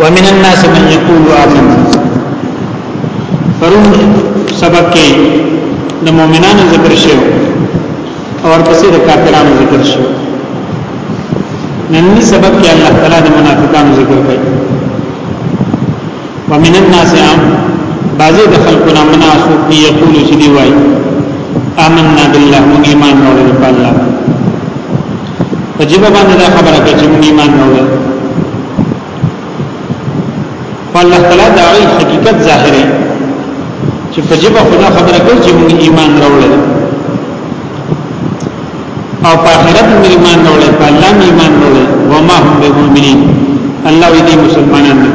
ومن الناس من يقول آمنا پرون سبق کې د مؤمنانو ذکر شو او ورپسې د کافرانو ذکر شو نن سبق کې الله تعالی د منافقانو ذکر کوي ومن الناس عام بعضی د خلقنا مناسوب دی یقول چې دی وای آمنا بالله موږ ایمان راوړل په الله په جبه باندې دا خبره کوي چې موږ ایمان راوړو فالله تعالی دا غي حقیقت ظاهري چې په جبه خدا خبره کوي چې موږ ایمان راوړو او په آخرت موږ ایمان راوړو په الله موږ ایمان راوړو و ما هم بمؤمنین الله دې مسلمانان دي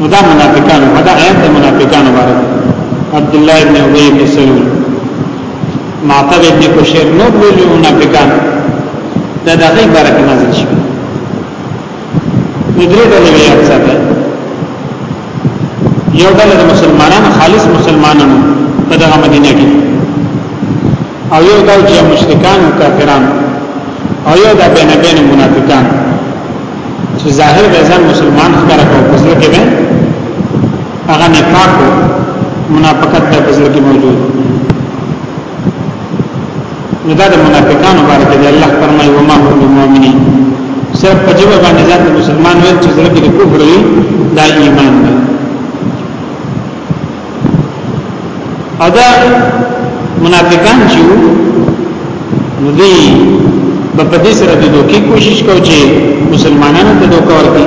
مدا منافقان مدا آیات منافقان مبارک عبد الله ابن ابي بن سلول معتب ابن کشیر نور لوی لوی منافقان دا د هغې باره کې نازل شوي نو درې ډلې یې یاد ساته یو ډله د مسلمانانو خالص مسلمانانو په دغه مدینه کې او یو دا چې مشرکان او کافران او یو دا بین بین منافقان چې ظاهر به ځان مسلمان ښکاره کوي په ځل کې به هغه نفاق منافقت د بزرګ کې موجود نو دا د منافقانو باره کې دی الله فرمایي وما هم بمؤمنین صرف په جواب باندې ځان مسلمان وایي چې زړه کې د کفر وي دا ایمان دی ادا منافقان چې نو دی په دې سره د دوکي کوشش کوي چې مسلمانانو ته دوکا ورکړي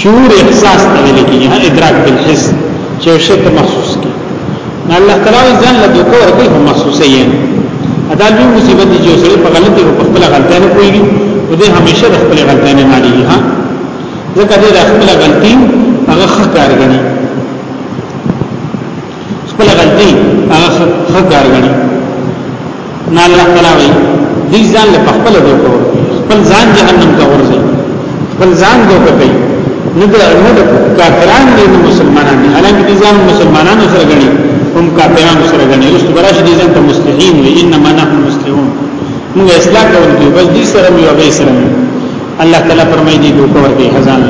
شعور احساس ته ویل کیږي ها ادراک بالحس چې یو شی ته محسوس کی نه الله تعالی ځان له دوکو ورکه هم محسوسه یې ادا لوی مصیبت دی چې سړی په غلطي او په خپل غلطی نه کوي او دې همیشه د خپل غلطی نه نه لري ها ځکه دې د خپل غلطي هغه ښه کار غني خپل غلطي هغه ښه کار غني نه الله تعالی وی دې ځان له خپل دوکو خپل ځان جهنم ته ورځي خپل ځان دوکو کوي نه د نه د کافران دي نه مسلمانان دي حالانکه دې ځان مسلمانانو سره غني هم کافرانو سره غني رسو براش دې ځان ته مستحيل وي انما نحن مسلمون موږ اسلام کوو دې بس دې سره مې وبې سره مې الله تعالی فرمایي دې دوکو ورته خزان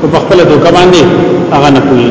او په خپل دوکو باندې هغه نه کوي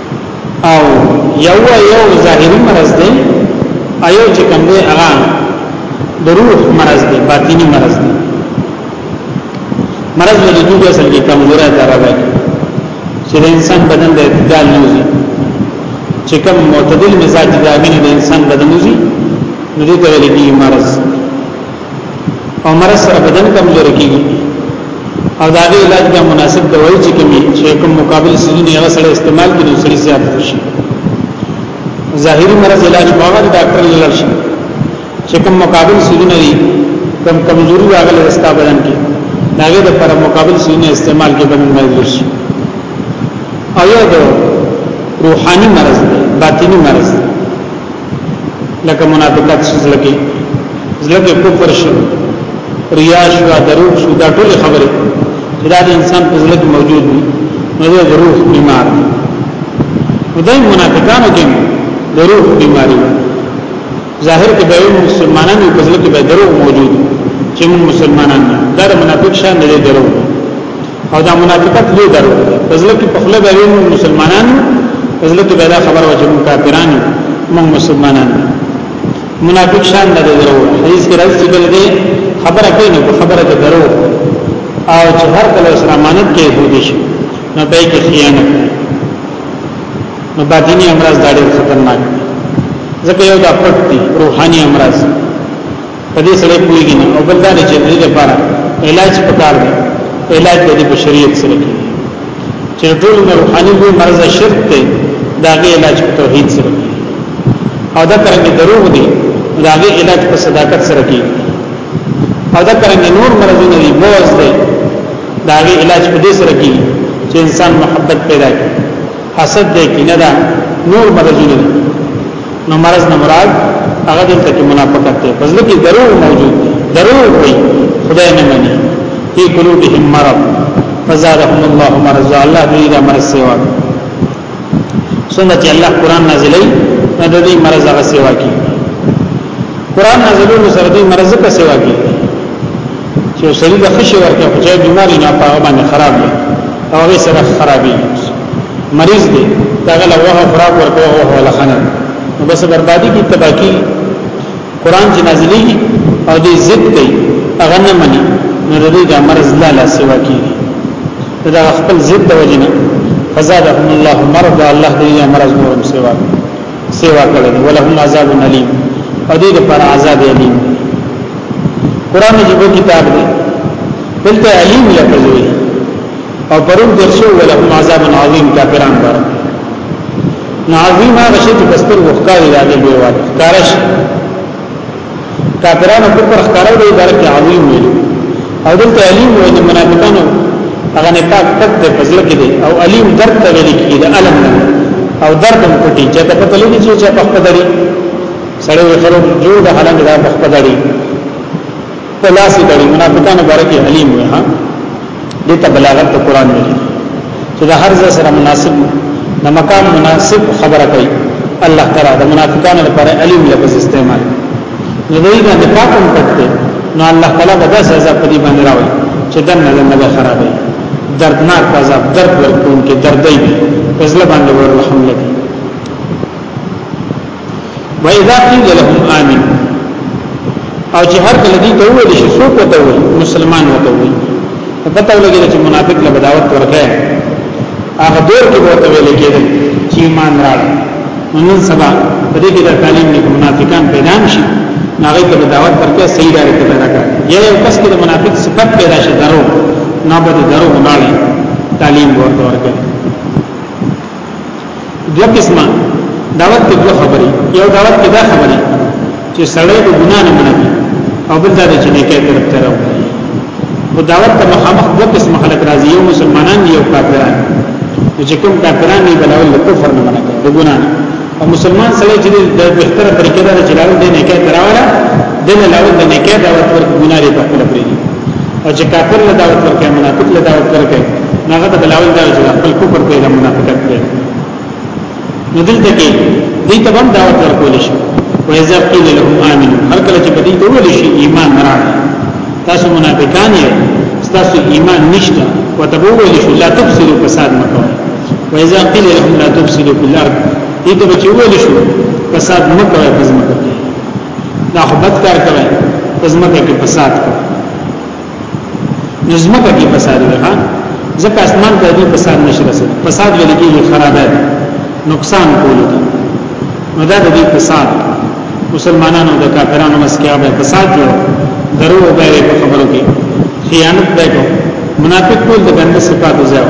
او یو یو ظاهری مرض دی ایو چې کوم دی هغه د روح مرض دی باطینی مرض دی مرض د وجود اصل کې کمزوري درغه چې د انسان بدن د اعتدال نوزي چې کوم معتدل مزاج د انسان بدن نوزي نو دې ته ویل کېږي مرض او مرض سره بدن کمزوري کیږي او دا غي علاج به مناسب دوايي چې کومي چې کوم مقابل سيزونه هغه سره استعمال کړي سړي زیات شي ظاهري مرض علاج باغ ډاکټر لړ شي چې کوم مقابل سيزونه دي کم کمزوري راغلي رستا بدن کې داګه د پر مقابل سيزونه استعمال کې بدن مجبور شي او یو روحاني مرض باطني مرض لکه منافقت زړه کې زړه کې کفر شو ریا شو دروغ شو دا ټول خبره چې دا د انسان په زړه کې موجود دي نو د روح بیمار دی خدای منافقانو کې د روح بیماری ظاهر کې به مسلمانانو په زړه کې به دروغ موجود چې موږ مسلمانان دا منافق شان نه دي دروغ او دا منافقت لوی درو فضل کې په خله به مسلمانان فضل کې به دا خبر و چې کافران موږ مسلمانان منافق شان نه درو حدیث کې راځي چې دې خبره کوي نو خبره کې درو او چې هر کله سره امانت کې هودي شي نو به کې خیانت نو باطینی امراض دا ډېر خطرناک ځکه یو دا پټ دي روحاني امراض په دې سره پوهیږي نه او بل دا چې دې لپاره علاج پکار دی علاج د دې په شریعت سره کې چې ټول روحاني وي مرز شرک دی داغه علاج په توحید سره کې او دا څنګه دروغ دی داغه علاج په صداقت سره کې او دا څنګه نور مرزونه دی بوز دی داغه علاج په دې سره کې چې انسان محبت پیدا کړي حسد دې کې نه دا نور مرزونه دی نو مرض نه مراد هغه دلته کې منافقت دی پس لکه درو موجود دی درو وي خدای نه مني فی قلوبهم مرض فزادهم الله مرض الله دې دا مرض سیوا سنت الله قران نازلې نه دې مرض هغه سیوا کی قران نازلولو سره دې مرض کا سیوا کی چې سړي د خشي ورکه خدای بیماری نه پاغه باندې خراب دی او هغه سره خرابي مریض دی داغه له وه خوراک ورکوه او هو لخنه نو بس بربادي کی تباکی قران چې نازلی او دې ضد کوي هغه نه مني نو د دې د مرز لا لا سوا کیږي دا خپل ضد وجنه فزادهم الله مرض الله دې یا مرز نورم سوا سوا کړي ولهم عذاب الیم او دې پر عذاب الیم قران جبو کتاب دی دلته علیم لفظ وی او پرون تیر شو ولهم عذاب عظیم کافران بار نو عظیم هغه شی چې بستر وخکاری راځي به وایي کارش کافرانو په پر ښکارو دی درکه عظیم ویل او دلته علیم وایي د منافقانو هغه نه پاک تک ته فضل کې دی او علیم درد ته ویل کې دی علم نه او درد هم پټي چې ته پته لګي چې په خپل دری سړی وکړو جوړ د حالانګ دا په خپل دری په لاس یې تړي منافقانو باره کې علیم وي ها دې ته بلاغت د قران وي چې د هر ځای سره مناسب د مقام مناسب خبره کوي الله تعالی د منافقانو لپاره علیم لفظ استعمال نو دوی د نفاق هم پټته نو الله تعالی به داسې عذاب په دې باندې راوړي چې دنه دنه به خرابې دردناک عذاب درد ورکون کې دردې په ځل باندې ورحم لګي و اذا قيل لهم امين او چې هر کله دې ته وویل شي څوک وته وي مسلمان وته وي پته ولګي چې منافق له بداوت ورکه هغه دور کې وته ویل کېدل چې ایمان راړ نن سبا په دې کې د تعلیم نه منافقان پیدا شي ناغه ته دعوت ورکه صحیح لارې ته پیدا کړ یا یو کس کې د منافق صفت پیدا شي درو نه به درو نه تعلیم ورته ورکړي دوه قسمه دعوت کې دوه خبرې یو دعوت کې دا خبرې چې سړی د ګنا نه مني او بل دا چې نیکه طرف ته راو او دعوت ته مخامخ دوه قسم خلک راځي یو مسلمانان یو کافران چې کوم کافران نه بلول کفر نه مني د ګنا نه او مسلمان سره چې د بهتره طریقې دا چې لاول د نکاح تراوله د نه لاول د نکاح دا ورته ګناه لري په خپل پرې او چې کافر له دعوت ورکړي منافق له دعوت ورکړي هغه د لاول دا چې خپل کوپر په منافقت کې نو دلته کې دې ته هم دعوت ورکول شي و اذا قيل لهم امنوا هر کله چې بدی ته ویل شي ایمان راړه تاسو منافقان یې تاسو ایمان نشته وتبوه شو لا تفسدوا فساد مکو وإذا قيل لهم لا تفسدوا في الأرض دې ته چې ویل شو فساد مکوي پزمکه کې دا خو بد کار کوي پزمکه کې فساد کوي نظمکه کې فساد دی ها ځکه اسمان ته دې فساد نشي رسول فساد ویل کېږي خرابه نقصان کول دي نو دا دې فساد مسلمانانو د کافرانو مسکیا به فساد جوړ درو به په خبرو کې خیانت به کو منافق ټول د ګنده صفات زیاو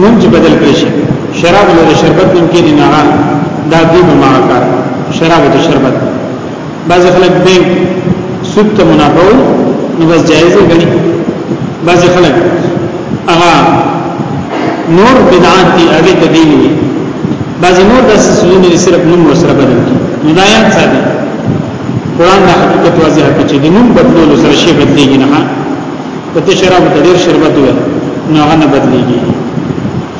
نوم چې بدل کړی شي شراب له شربت نوم کې نه نه دا دی به ما کار شراب ته شربت بعض خلک بینک سود ته منافع نو بس جایز غني بعض خلک هغه نور بدعات دي هغه ته دي نه بعض نور د سودونه صرف نوم وسره بدل کی نو دا یاد ساده قران د حقیقت واضح کړي چې نوم بدلول سره شی بدلېږي نه په دې شراب ته ډیر شربت وي نو هغه نه بدليږي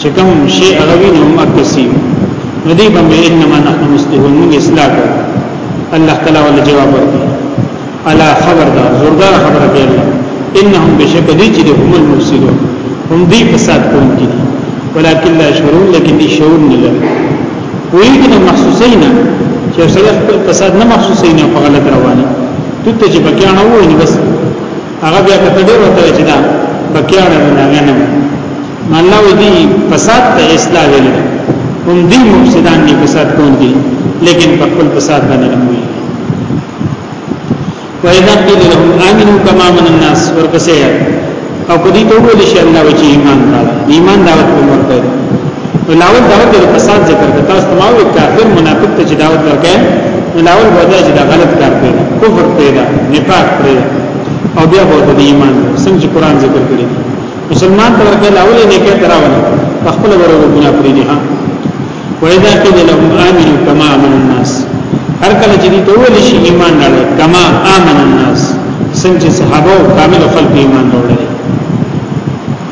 چې کوم شی هغه وي نو مکسی نو دی باندې انما نحن مستهون موږ اصلاح کوو الله تعالی ول جواب ورکړي الا خبردار زوردار خبره کوي انهم بشک دي چې هم المفسدون هم دي فساد کوونکي دي ولكن لا شعورون لكن دي شعور نه لري ویږي نه محسوسین چې سره فساد نه محسوسین په غلط رواني ته چې بکیانه وای نو بس هغه بیا کته ډیر وته چې دا بکیاړه نه غنم الله وی دی فساد ته اصلاح ویل هم دی مفسدان دی فساد کون دی لیکن په خپل فساد باندې نه وی وإذا قيل لهم آمنوا كما من الناس ورپسې او کدی ته ویل شي الله وی ایمان دا ایمان دا ورته ورته ولاول دعوت د فساد ذکر کړه تاسو ته ماوي کافر منافق ته چې دعوت ورکړي ولاول ودا چې دا غلط کار کوي کفر کوي دا نفاق کوي او بیا به د ایمان څنګه قرآن ذکر کړي مسلمان ته ورکړي لاول نه کې تراونه خپل ورغو ګنا پرې دي ها وإذا قيل لهم آمنوا كما آمن الناس هر کله چې دوی ول شي ایمان راړي کما آمن الناس څنګه صحابه او کامل خلق ایمان راړي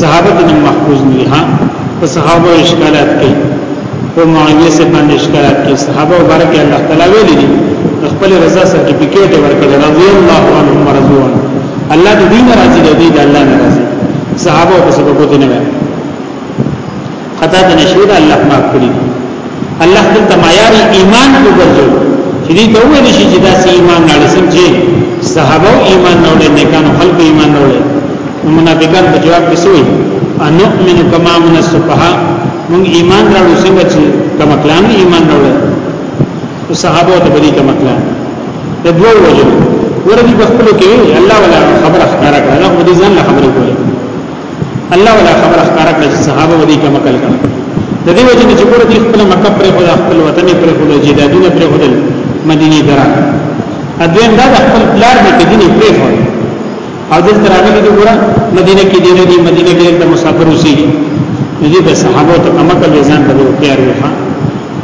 صحابه کې نوم محفوظ نه ها په صحابه اشکالات کې په معاویه سره باندې اشکالات کې صحابه مبارک الله تعالی ویلي دي خپل رضا سرټیفیکیټ ورکړي رضی الله عنهم ورضوان الله دې دین راضي دې دې الله ناراضي صحابه په سبب دې نه خطا د نشوي د الله معاف کړی الله دلته معیار ایمان کو ګرځو چې دې ته وې نشي چې دا سي ایمان نه لسم چې صحابه ایمان نه ولې نه کانو خلق ایمان نه ولې منافقان په جواب کې سوې انو من کما من السفها مون ایمان راوړو څنګه چې کما کلام ایمان نه ولې او صحابه ته بری کما کلام د دوه وجو ورته په خپل کې الله ولا خبره ښکارا کړه نو دې ځان له خبرې کولې الله ولا خبر اخکار کړ چې صحابه ودی کما کل کړ د دې وجه نه چې ګور دي خپل مکه پر خدا خپل وطن پر خدا جیدادونه پر خدا مدینه درا اذن دا خپل پلار دې کې دیني پر خدا او دل ترانه دې ګور مدینه کې دې دې مدینه کې د مسافر اوسې دې په صحابه ته کما کل ځان ته اختیار وکړه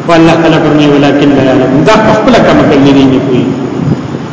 والله تعالی فرمایي ولکن لا يعلم دا خپل کما کل نه دی کوي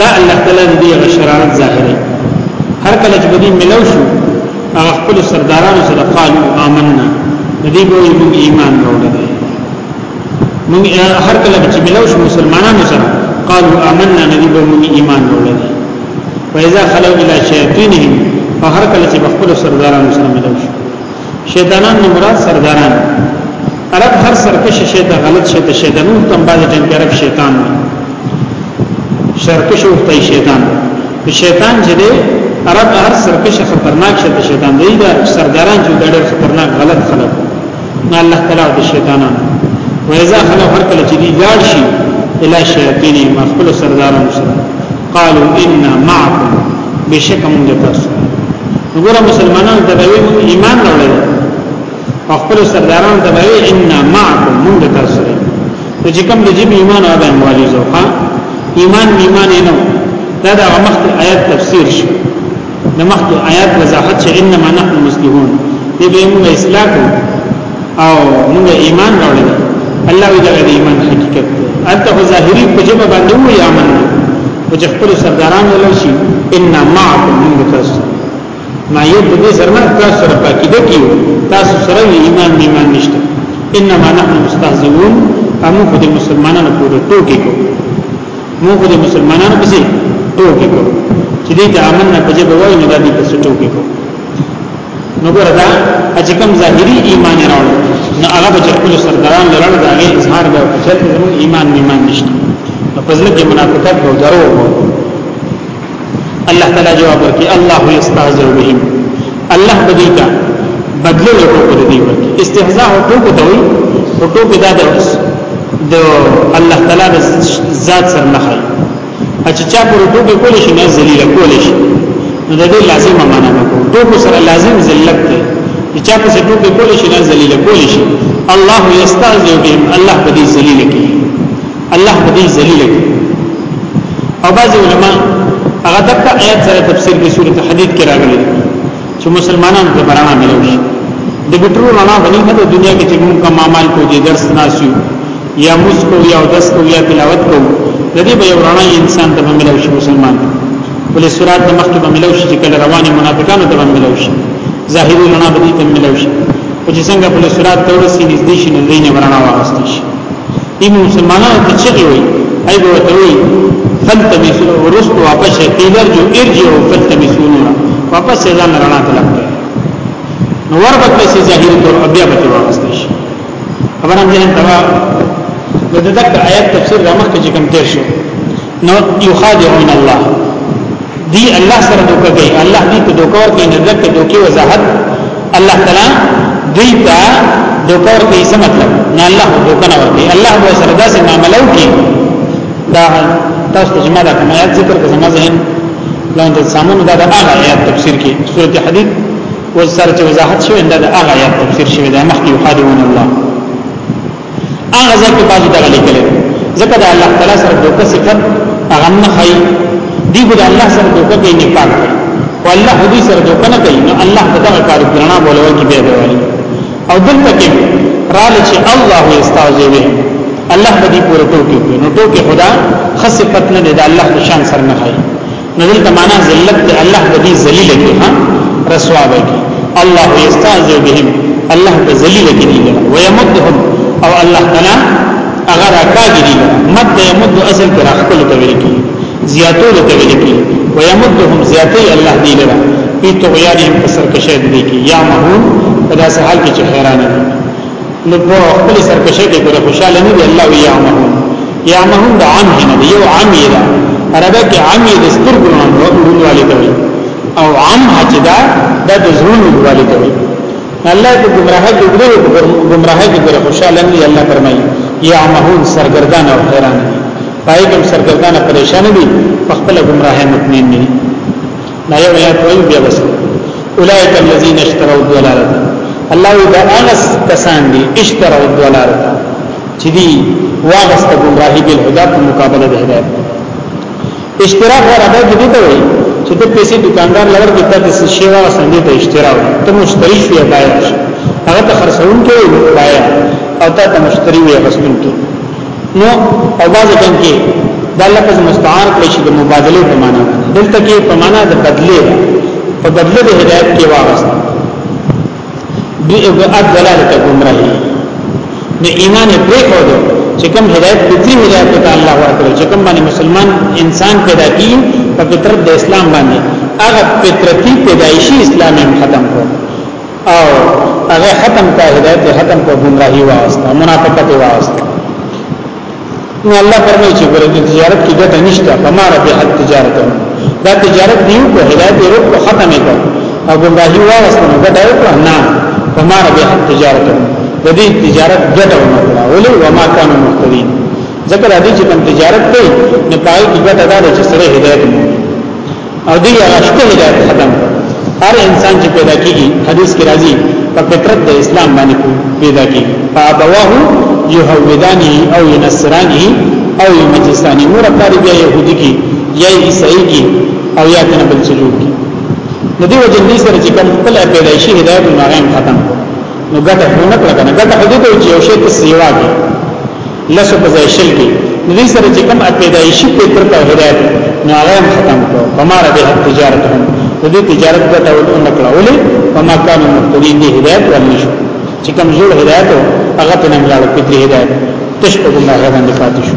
دا الله تعالی دې هغه شرارت ظاهره هر کله چې دې ملو شو هغه خپل سردارانو سره قالو آمنا دې به موږ ایمان راوړل موږ هر کله چې ملو شو مسلمانانو سره قالو آمنا دې به موږ ایمان راوړل فإذا خلوا إلى شياطينهم فهر کله چې خپل سردارانو سره ملو شو شیطانان نه مراد سرداران عرب هر سرکش شي ته غلط شي ته شیطانو تم باز ټیم کې عرب شیطان وي سرکش او ته شیطان په شیطان چې دی عرب هر سرکش خطرناک شي ته شیطان دی دا سرداران چې ډېر خطرناک غلط خلک نه الله تعالی د شیطانان وایذا خلک هر کله چې دی لاړ شي اله شیاطین ما خپل سردارانو سره قالوا انا معكم بشک موږ تاسو وګوره مسلمانانو ته وی ایمان راوړل او خپل سردارانو ته وی انا معكم موږ تاسو ته چې کوم د جیب ایمان او باندې والی زوخه ایمان ایمان نه دا د مخکې آیت تفسیر شو نمخکې آیات وضاحت چې انما نحن مسلمون دې به موږ اسلام او موږ ایمان راوړل الله وی دا ایمان حقیقت انت ظاهری په جبه باندې وی امن او چې خپل سرداران ولر شي ان معكم من تاسو ما یت دې سره نه تاسو سره پاکي دي کیو تاسو سره ایمان دی ایمان نشته انما نحن مستهزئون امو خو دې مسلمانانو په ټوکی کو مو خو د مسلمانانو پسې ټوکی کو چې دې ته امن نه پجې بوای نه دې پسې ټوکی کو نو ګره دا چې کوم ظاهري ایمان راوړل نو هغه به خپل سرداران لرل دا غي اظهار به چې زموږ ایمان ایمان نشته په ځل کې منافقت او درو وو الله تعالی جواب ورکړي الله یستهزئ بهم الله بدی کا بدل ورکو پر دی ورکړي استهزاء او ټوکو ته وي او ټوکو دا د الله تعالی د ذات سره نه خای چې چا پر ټوکو کول شي نه ذلیل کول شي نو د دې لازمه معنا نه کو ټوکو سره لازم ذلت دی چې چا پر ټوکو کول شي نه ذلیل کول شي الله یستهزئ بهم الله بدی ذلیل کوي الله دې ذلیل کړي او بعض علما هغه دغه آیات سره تفسیر کې سورته حدید کې راغلي چې مسلمانانو ته برانا ملوي د بټرو رڼا باندې په دنیا کې چې موږ کوم عمل کو دي درس ناسو یا موږ کو یا درس کو یا تلاوت کو د دې به رڼا انسان ته ملوي شي مسلمان ولې سورات د مخکې ملوي شي چې کله رواني منافقانو ته ملوي شي ظاهري رڼا باندې ته ملوي شي چې څنګه په سورات تورسي نږدې شي نو دینه رڼا واغستې شي دین مسلمانانو ته چغي وي اي به ته وي فلتمسو ورست واپس کیدر جو ارجعو فلتمسو نور واپس ځان رڼا طلب کړي نو ور بکړي سي ظاهري تور بیا به واپس شي خبرم ځین تبا د دغه آیت تفسیر رامخ کې کوم تیر شو نو یخادعون الله دی الله سره دوکه کوي الله دې ته دوکه ورکړي نه دلته دوکي وضاحت الله تعالی دې ته دوکه ورکړي څه مطلب نه الله دوکه نه ورکړي الله به سره داسې معاملې کوي دا تاسو چې ما دا کوم آیات ذکر کوم زما ذهن لاندې سامان دا د هغه آیات تفسیر کې سورته حدید وزارت وضاحت شوی دا د هغه آیات تفسیر شوی دا مخکې یخادعون الله هغه ځکه باندې دغه لیکل ځکه د الله تعالی سره د وکړه صفت هغه نه خای دی ګل الله سره د وکړه نه پاک دی او الله دې سره د وکړه نه کوي نو الله په دغه کار کې نه بولو کې به دی او دلته کې رال چې الله استاذي وي الله دې پوره ټوکی نو ټوکی خدا خصفت نه دی د الله شان سره نه خای نو دلته معنا ذلت ته الله د دې ذلیل کې ها رسوا وي الله یستعذ بهم الله د ذلیل کې دی او یمدهم او الله تعالی هغه راکاږي دی مد یمد اصل پر خپل ته ویل کی زیاتو ته ویل کی و یمدهم زیاتې الله دی لرا په توغیان هم پر سرکشه دی کی یا مهون په داسې حال کې چې حیران دي نو په خپل سرکشه کې ګره خوشاله نه دی الله وی یا مهون یا مهم د عام نه دی یو عام یې ده عربه کې عام یې د سترګو روڼوالي ته وي او عام چې دا د زړونو روڼوالي ته وي الله په گمراهه کې ګرو گمراهه کې ګرو خوشاله نه الله فرمایي یا مهم سرګردان او حیران پای کوم سرګردان پریشان دي په خپل گمراهه مطمئن دي نه یو یا کوئی بیا بس اولئک الذین اشتروا الضلاله الله دا انس کسان دي اشتروا الضلاله چې دی واغست گمراهی بل هدا په مقابله د هدایت اشتراک ور ادا کې دی ته وي چې ته پیسې دکاندار لور کې ته څه شی وا سندې ته اشتراک ته مشتری شې بایع شې هغه ته خرڅون کې بایع او ته ته مشتری وي غسلون کې نو او باز ټیم کې دا لفظ مستعار کړی چې د مبادله په معنا دلته کې په معنا د بدله په بدله د هدایت کې واغست بی ابعاد دلالت گمراهی نو ایمان پرې خو دو چې کوم هدایت فطری هدایت ته الله ورکړي چې کوم باندې مسلمان انسان پیدا کی په فطرت د اسلام باندې هغه فطرتي پیدایشي اسلام هم ختم کو او هغه ختم کا هدایت ختم کو گمراهی واسطه منافقت واسطه نو الله فرمایي چې ګوره د تجارت کې ګټه نشته فما ربحت تجارت دا تجارت دیو کو هدایت یې روپ ختمې کړ او ګمراهي واغسته نو ګټه یې کړه نه فما ربحت تجارت د دې تجارت ګټه ونه کړه ولې وما كانوا مهتدين ذکر دې چې کوم تجارت کوي نه پای کې ګټه دا چې سره هدایت مو او دی هغه شپږ ځای ختم هر انسان چې پیدا کیږي حدیث کې راځي په فطرت د اسلام باندې پیدا کیږي فابواه يهودانه او ينصرانه او يمجسانه مور پلار بیا يهودي کی یا عیسائی کی او یا کنه بل څه جوړ کی نو دی وجه دې سره چې کوم خپل پیدایشي هدایت نو هغه ختم نو ګټه نه کړه کنه ګټه دې ته چې یو شی ته سیوا کی لسو په ځای شل کې نو دې سره چې کوم پیدایشي فطرت او هدایت نو هغه هم ختم کړو فمار به تجارت هم دې تجارت په تاول اون کړو ولې فما کان مختدین دې هدایت ورنه شو چې کوم جوړ هدایت هغه په نن لاړو فطري هدایت تشکو الله غوښنه پاتې شو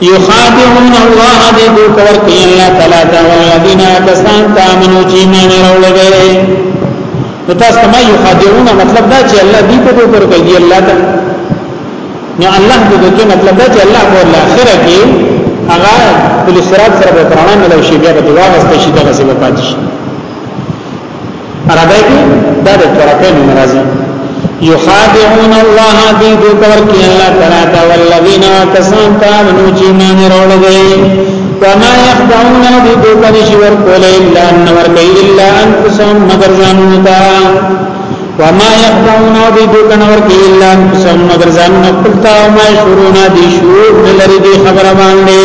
یخادعون الله دی دوک ورکی اللہ تعالی تا والذین آکسان تا منو چی ایمان روڑ گئے نو تاسو ته ما یخادعون مطلب دا چې الله دی په دوک ورکی دی اللہ تا نو الله په دوک مطلب دا چې الله په الاخره کې هغه بل صراط سره به پرانا ملو شي بیا به دواغسته شي دغه څه به پاتې شي عربی کې دا د طرفین مرضی یخادعون الله دی دو کور کی الله تعالی تا والذین کسان تا منو چی مان روڑ گئی وما یخدعون دی دو کنشی ورکول الا ان ورکی الا انفسهم مگر زانون تا وما یخدعون دی دو کنور کی الا انفسهم مگر زانون پلتا وما شرونا دی شعور نلری دی خبر باندی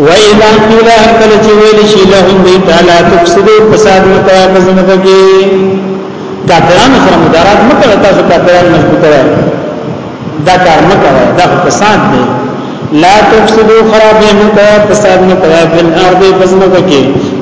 و اذا قيل هر کله چې ویل شي لهم دی تعالی تفسدو فساد مکوا پزمکه کې کافران سره مدارات مکه تاسو کافران مضبوط وای دا کار مکه دا فساد دی لا تفسدو خراب مکوا فساد مکوا بل ارض پزمکه کې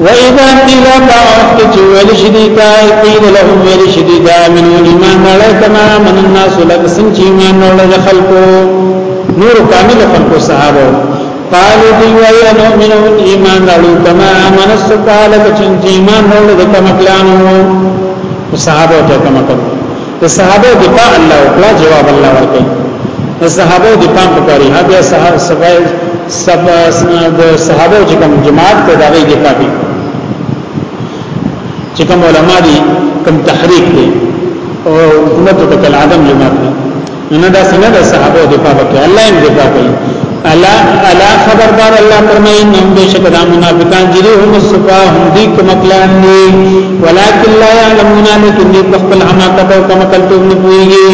واذا قيل باوخت چې ویل شدي تا قيل له ویل شدي دا من ایمان ولا کما من الناس لك سن چې ایمان ولا خلقو نور کامل خلقو صحابه قالوا دی وای انو من ایمان لرو کما من السقال چې ایمان ولا د کما کلانو صحابه ته کما کلانو د صحابه دفاع الله وکړه جواب الله ورکړي د صحابه دفاع کوي هغه صحابه سبای سب د صحابه چې کوم جماعت ته دغه دفاع کوي چې کوم علما دي کوم تحریک دي او حکومت ته کل عدم جماعت دي نه دا څنګه د صحابه دفاع کوي الله یې دفاع کوي الا الا خبردار الله فرمایي نو بشک دا منافقان دي هم صفا هم دي کمکلان دي ولکن لا يعلمون لكن دي خپل حماقت او کمکل ته نه پويږي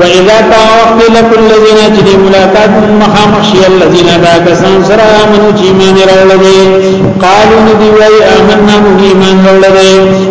واذا تعاقب لكل الذين تجي ملاقات مخامخشي الذين دا کسان سره امنو چې ایمان راوړل قالوا ندي وای آمنا موږ ایمان راوړل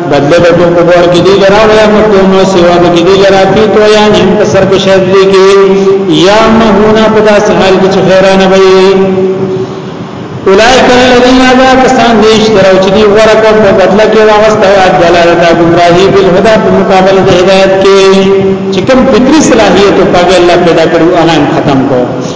بدله د کوم په ور کې دی لرا یا په کوم سیوا کې دی لرا پی تو یا نیم په سر کې شهر دی کې یا مهونا په داس حال کې خیرانه وي اولائک الذین ابا کسان دې اشتراو چې دی ورکه په بدله کې واغسته او دلالت گمراهی په هدا په مقابله د هدایت کې چې کوم فطری صلاحیت او پاګه الله پیدا کړو اعلان ختم کو